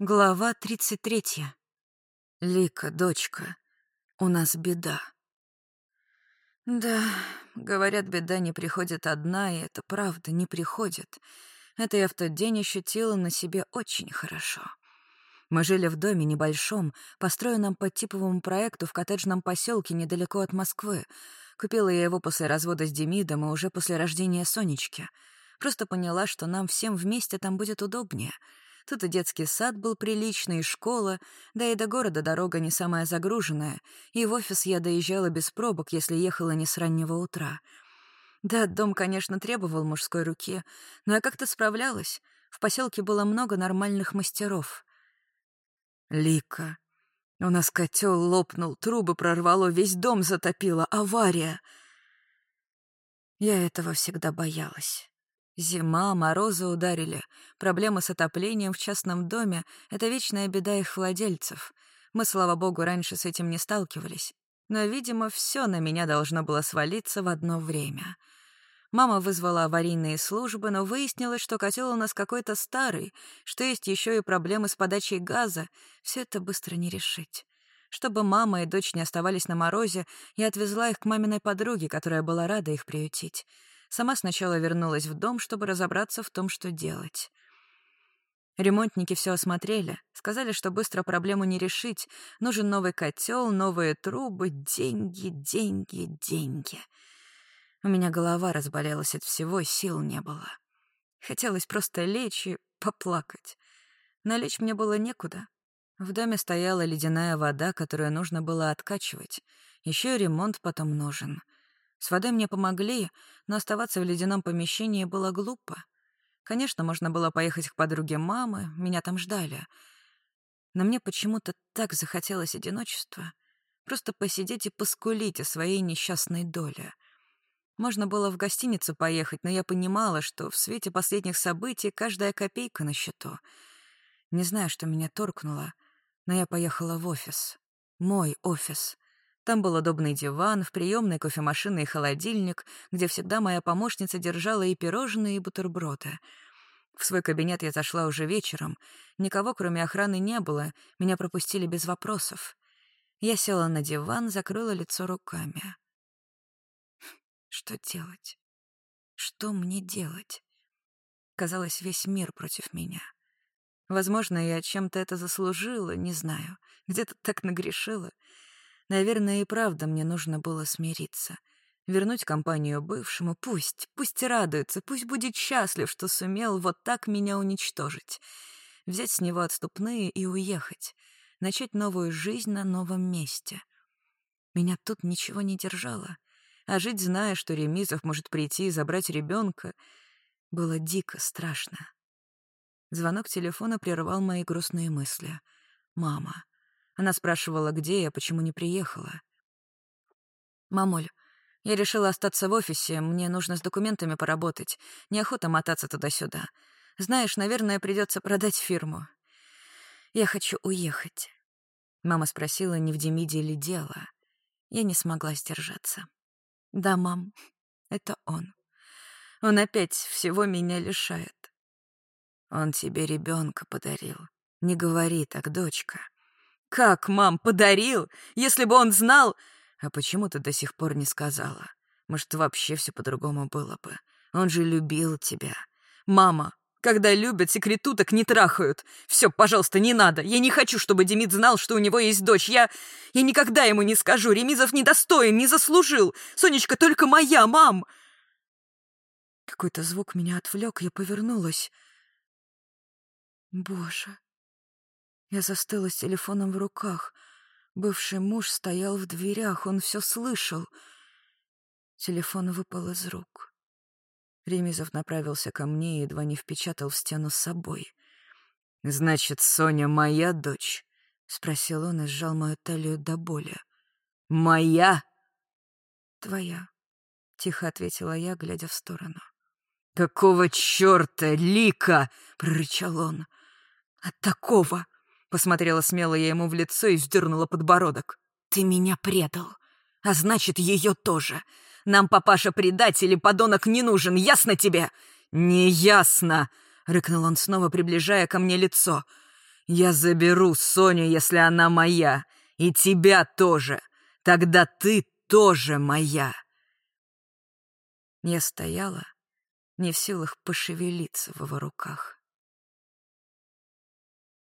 Глава 33. Лика, дочка, у нас беда. Да, говорят, беда не приходит одна, и это правда, не приходит. Это я в тот день ощутила на себе очень хорошо. Мы жили в доме небольшом, построенном по типовому проекту в коттеджном поселке недалеко от Москвы. Купила я его после развода с Демидом и уже после рождения Сонечки. Просто поняла, что нам всем вместе там будет удобнее — Тут и детский сад был приличный, и школа, да и до города дорога не самая загруженная, и в офис я доезжала без пробок, если ехала не с раннего утра. Да, дом, конечно, требовал мужской руки, но я как-то справлялась. В поселке было много нормальных мастеров. Лика. У нас котел лопнул, трубы прорвало, весь дом затопило, авария. Я этого всегда боялась. Зима, морозы ударили. Проблемы с отоплением в частном доме — это вечная беда их владельцев. Мы, слава богу, раньше с этим не сталкивались. Но, видимо, все на меня должно было свалиться в одно время. Мама вызвала аварийные службы, но выяснилось, что котел у нас какой-то старый, что есть еще и проблемы с подачей газа. Все это быстро не решить. Чтобы мама и дочь не оставались на морозе, я отвезла их к маминой подруге, которая была рада их приютить. Сама сначала вернулась в дом, чтобы разобраться в том, что делать. Ремонтники все осмотрели, сказали, что быстро проблему не решить. Нужен новый котел, новые трубы, деньги, деньги, деньги. У меня голова разболелась от всего, сил не было. Хотелось просто лечь и поплакать. Но лечь мне было некуда. В доме стояла ледяная вода, которую нужно было откачивать. Еще ремонт потом нужен — с водой мне помогли, но оставаться в ледяном помещении было глупо. Конечно, можно было поехать к подруге мамы, меня там ждали. Но мне почему-то так захотелось одиночества. Просто посидеть и поскулить о своей несчастной доле. Можно было в гостиницу поехать, но я понимала, что в свете последних событий каждая копейка на счету. Не знаю, что меня торкнуло, но я поехала в офис. Мой офис. Там был удобный диван, в приемной кофемашина и холодильник, где всегда моя помощница держала и пирожные, и бутерброды. В свой кабинет я зашла уже вечером. Никого, кроме охраны, не было. Меня пропустили без вопросов. Я села на диван, закрыла лицо руками. Что делать? Что мне делать? Казалось, весь мир против меня. Возможно, я чем-то это заслужила, не знаю. Где-то так нагрешила — Наверное, и правда мне нужно было смириться. Вернуть компанию бывшему, пусть, пусть радуется, пусть будет счастлив, что сумел вот так меня уничтожить. Взять с него отступные и уехать. Начать новую жизнь на новом месте. Меня тут ничего не держало. А жить, зная, что Ремизов может прийти и забрать ребенка, было дико страшно. Звонок телефона прервал мои грустные мысли. «Мама». Она спрашивала, где я, почему не приехала. «Мамуль, я решила остаться в офисе, мне нужно с документами поработать. Неохота мотаться туда-сюда. Знаешь, наверное, придется продать фирму. Я хочу уехать». Мама спросила, не в Демиде ли дело. Я не смогла сдержаться. «Да, мам, это он. Он опять всего меня лишает. Он тебе ребенка подарил. Не говори так, дочка. «Как, мам, подарил? Если бы он знал...» «А почему ты до сих пор не сказала? Может, вообще все по-другому было бы? Он же любил тебя. Мама, когда любят, секретуток не трахают. Все, пожалуйста, не надо. Я не хочу, чтобы Демид знал, что у него есть дочь. Я... Я никогда ему не скажу. Ремизов недостоин, не заслужил. Сонечка только моя, мам!» Какой-то звук меня отвлек, я повернулась. Боже, я застыла с телефоном в руках. Бывший муж стоял в дверях, он все слышал. Телефон выпал из рук. Ремизов направился ко мне и едва не впечатал в стену с собой. «Значит, Соня моя дочь?» — спросил он и сжал мою талию до боли. «Моя?» «Твоя», — тихо ответила я, глядя в сторону. «Какого черта, Лика?» — прорычал он. «От такого!» Посмотрела смело я ему в лицо и вздернула подбородок. «Ты меня предал, а значит, ее тоже. Нам папаша предатель и подонок не нужен, ясно тебе?» «Не ясно!» — рыкнул он снова, приближая ко мне лицо. Я заберу Соню, если она моя, и тебя тоже. Тогда ты тоже моя. Я стояла, не в силах пошевелиться в его руках.